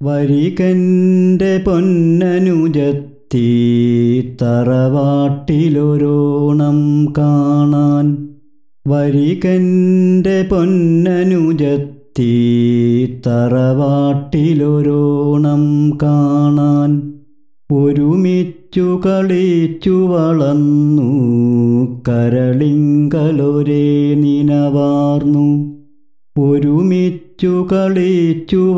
വരികന്റെ പൊന്നനുജത്തി തറവാട്ടിലൊരോണം കാണാൻ വരികന്റെ പൊന്നനുജത്തി തറവാട്ടിലൊരോണം കാണാൻ ഒരുമിച്ചു കളിച്ചു വളർന്നു കരളിങ്കലൊരേ ഒരുമിച്ചു കളിച്ചു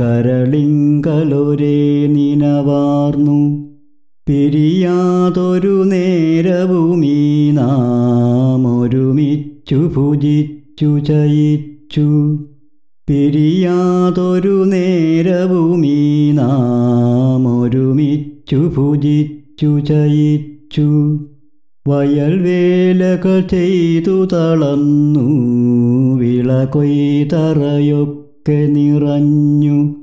കരളിങ്കലൊരേ നിനവാർന്നു. പിരിയാതൊരു നേരവുമീ നാമൊരുമിച്ചു ഭുജിച്ചു ചയിച്ചു. പിരിയാതൊരു നേരവുമീ നാമൊരുമിച്ചു ഭുജിച്ചു ചയിച്ചു. വയൽവേലകൾ ചെയ്തു തളർന്നു. വിള കൊയ്തറയൊക്കെ നിറഞ്ഞു.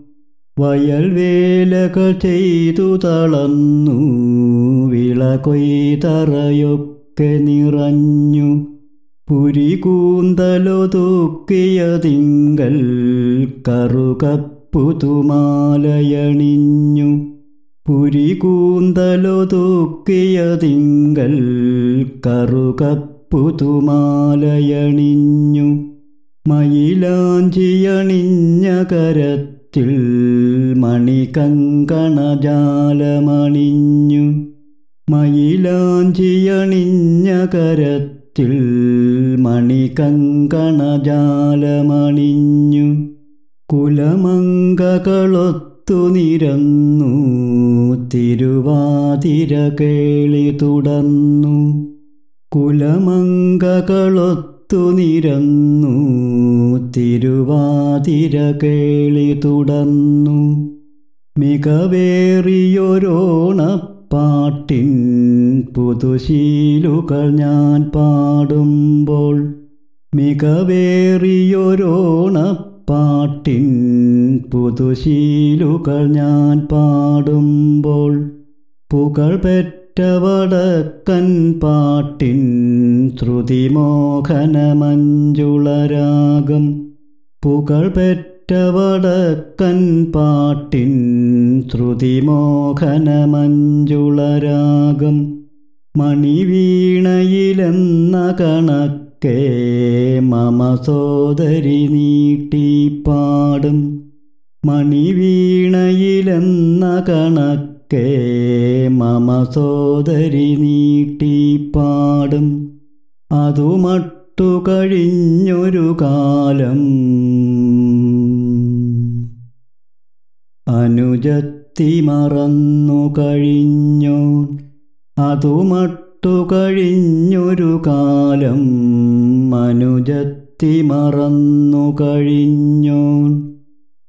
വയൽവേലകൾ ചെയ്തു തളർന്നു. വിള കൊയ്തറയൊക്കെ നിറഞ്ഞു തിങ്കൽ കറുകപ്പുതുമാലയണിഞ്ഞു. പുരികൂന്തലൊതുക്കിയതിങ്കൽ കറുകപ്പുതുമാലയണിഞ്ഞു. മയിലാഞ്ചിയണിഞ്ഞ കരത്തിൽ മണികങ്കണജാലമണിഞ്ഞു. മയിലാഞ്ചിയണിഞ്ഞ കരത്തിൽ മണികങ്കണജാലമണിഞ്ഞു. കുലമംഗകളൊത്തു നിരന്നു തിരുവാതിര കേളി തുടന്നു കുലമങ്കകളൊത്തു നിരന്നു തിരുവാതിര കേളി തുടർന്നു. മികവേറിയൊരോണപ്പാട്ടിൻ പുതുശീലുകൾ ഞാൻ പാടുമ്പോൾ മികവേറിയൊരോണപ്പാട്ടിൻ പുതുശീലുകൾ ഞാൻ പാടുമ്പോൾ പുകൾ പെറ്റ വടക്കൻ പാട്ടിൻ ശ്രുതിമോഹനമഞ്ജുളരാഗം പുകൾ പെറ്റവടക്കൻ പാട്ടിൻ ശ്രുതിമോഹനമഞ്ജുളരാഗം മണിവീണയിലെന്ന കണക്കേ മമ സോദരി നീട്ടിപ്പാടും മണിവീണയിലെന്ന കണക്കെ മമ സോദരി നീട്ടിപ്പാടും അതു മട്ടു കഴിഞ്ഞൊരു കാലം. അനുജത്തി മറന്നു കഴിഞ്ഞോ അതു മട്ടു കഴിഞ്ഞൊരു കാലം. അനുജത്തി മറന്നു കഴിഞ്ഞോൻ.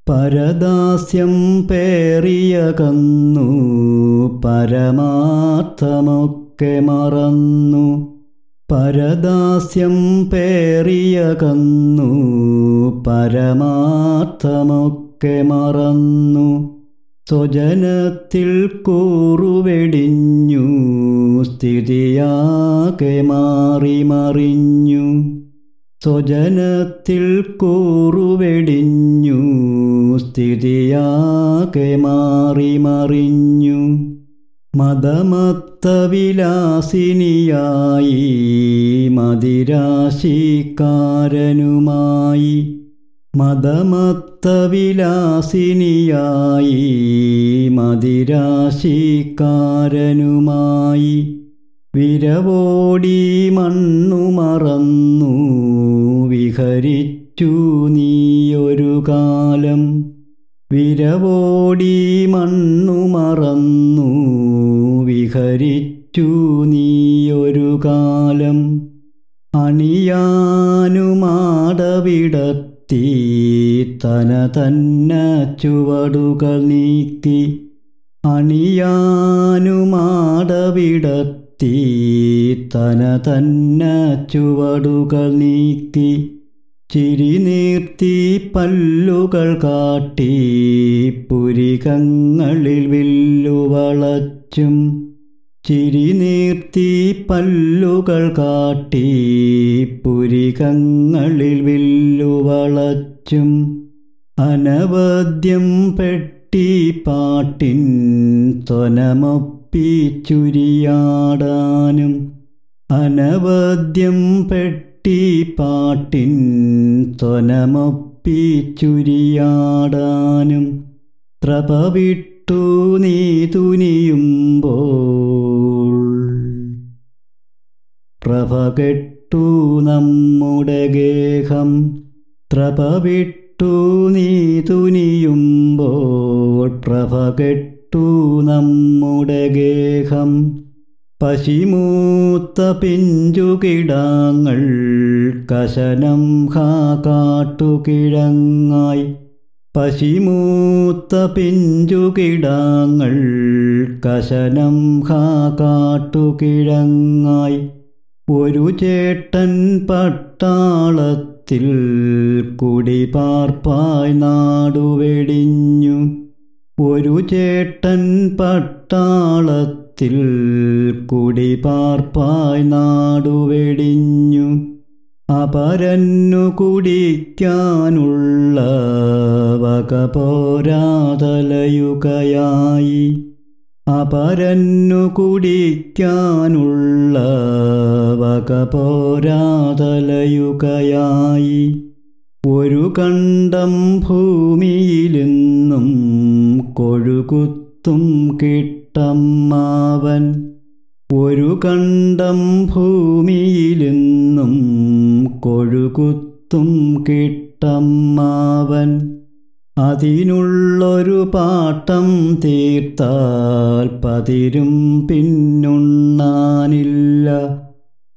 പരദാസ്യം പേറിയ കന്നു പരമാർത്ഥമൊക്കെ മറന്നു. പരദാസ്യം പേറിയ കന്നു പരമാർത്ഥമൊക്കെ മറന്നു. സ്വജനത്തിൽ കൂറുവെടിഞ്ഞു സ്ഥിതിയാകെ മാറി മറിഞ്ഞു സ്വജനത്തിൽ കൂറുവെടിഞ്ഞു സ്ഥിതിയാകെ മാറി മറിഞ്ഞു മതമത്തവിലാസിനിയായി മതിരാശിക്കാരനുമായി. മതമത്തവിലാസിനിയായി മതിരാശിക്കാരനുമായി. വിരവോടി മണ്ണു മറന്നു വിഹരിച്ചു നീയൊരു കാലം. വിരവോടി മണ്ണു മറന്നു വിഹരിച്ചു നീയൊരു കാലം. അണിയാനുമാടവിടത്തി തന തന്ന ചുവടുകൾ നീക്കി. അണിയാനുമാടവിടത്തി തന തന്ന ചുവടുകൾ നീക്കി ചിരി നീർത്തി പല്ലുകൾ കാട്ടി പുരികങ്ങളിൽ വില്ലുവളച്ചും ചിരി നീർത്തി പല്ലുകൾ കാട്ടി പുരികങ്ങളിൽ വില്ലുവളച്ചും അനവദ്യം പെട്ടി പാട്ടിൻ ത്വനമൊപ്പിച്ചുരിയാടാനും അനവദ്യം പെട്ടി പാട്ടിൻ ത്വനമൊപ്പിച്ചുരിയാടാനും ത്രപവിട്ടു നീ തുനിയുമ്പോൾ പ്രഭ കെട്ടു നമ്മുടെ ഗേഹം ത്രപവിട്ടു നീ തുനിയുമ്പോൾ പ്രഭ കെട്ടു നമ്മുടെ ഗേഹം. പശിമൂത്ത പിഞ്ചുകിടാങ്ങൾ കശനം ഹാ കാട്ടുകിഴങ്ങായി. പശിമൂത്ത പിഞ്ചുകിടാങ്ങൾ കശനം ഹാ കാട്ടുകിഴങ്ങായി. ഒരു ചേട്ടൻ പട്ടാളത്തിൽ കുടിപാർപ്പായി നാടുവെടിഞ്ഞു. ഒരു ചേട്ടൻ പട്ടാളത്തിൽ കുടിപാർപ്പായി നാടുവെടിഞ്ഞു. അപരന്നു കുടിക്കാനുള്ള വക പോരാതലയുകയായി. അപരന്നു കുടിക്കാനുള്ള വക പോരാതലയുകയായി. ഒരു കണ്ടം ഭൂമിയിലെന്നും കൊഴുകുത്തും കിട്ടമ്മാവൻ. ഒരു കണ്ടം ഭൂമിയിലെന്നും കൊഴുകുത്തും കിട്ടമ്മാവൻ. അതിനുള്ളൊരു പാട്ടം തീർത്താൽ പതിരും പിന്നുണ്ണാനില്ല.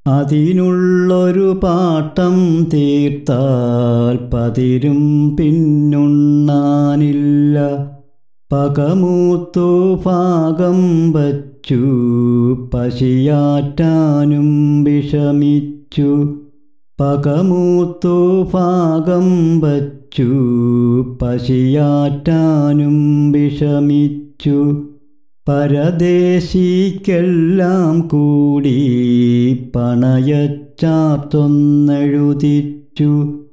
അതിനുള്ളൊരു പാട്ടം തീർത്താൽ പതിരും പിന്നുണ്ണാനില്ല. പകമൂത്തു പാകം വച്ചു പശിയാറ്റാനും വിഷമിച്ചു. പകമൂത്തു പാകം വച്ചു പശിയാറ്റാനും വിഷമിച്ചു. പരദേശിക്കെല്ലാം കൂടി പണയച്ചാർത്തൊന്നെഴുതിച്ചു.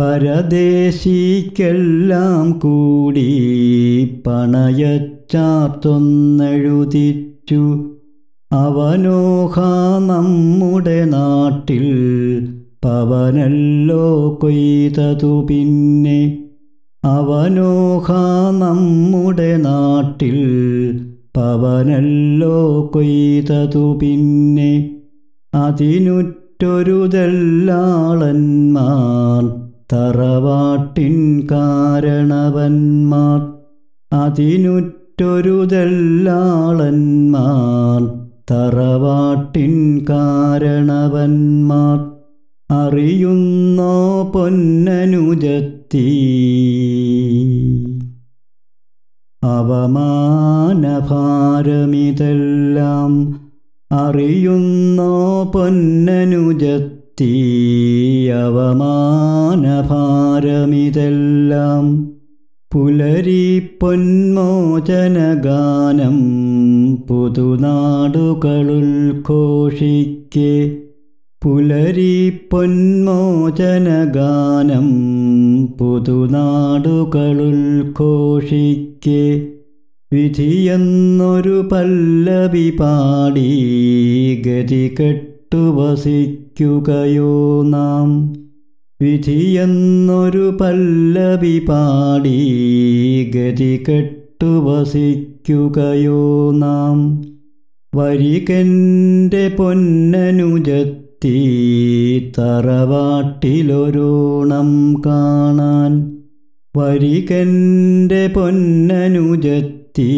പരദേശിക്കെല്ലാം കൂടി പണയച്ചാർത്തൊന്നെഴുതിച്ചു. അവനോഹ നമ്മുടെ നാട്ടിൽ പവനല്ലോ കൊയ്തതു പിന്നെ. അവനോഹ നമ്മുടെ നാട്ടിൽ പവനല്ലോ കൊയ്തതു പിന്നെ. അതിനുറ്റൊരു ദല്ലാളന്മാർ തറവാട്ടിൻ കാരണവന്മാർ അതിനുറ്റൊരുതെല്ലാളന്മാർ. തറവാട്ടിൻ കാരണവന്മാർ അറിയുന്ന പൊന്നനുജത്തി. അവമാനഭാരമിതെല്ലാം അറിയുന്ന പൊന്നനുജത്തി. പുലരി പൊന്മോചനഗാനം പുതുനാടുകളുൾഘോഷിക്കെ. പുലരി പൊന്മോചനഗാനം പുതുനാടുകളുൾഘോഷിക്കെ. വിധിയെന്നൊരു പല്ലവി പാടി ഗതി കെട്ടു നാം. വിധിയെന്നൊരു പല്ലവി പാടി ഗതി കെട്ടുവസിക്കുകയോ നാം. വരികന്റെ പൊന്നനുജത്തി തറവാട്ടിലൊരോണം കാണാൻ. വരികന്റെ പൊന്നനുജത്തി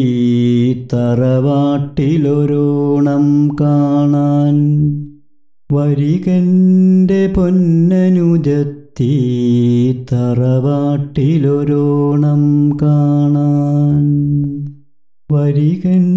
തറവാട്ടിലൊരോണം കാണാൻ. വരികന്റെ പൊന്നനുജത്തി തറവാട്ടിലൊരോണം കാണാൻ വരികന്റെ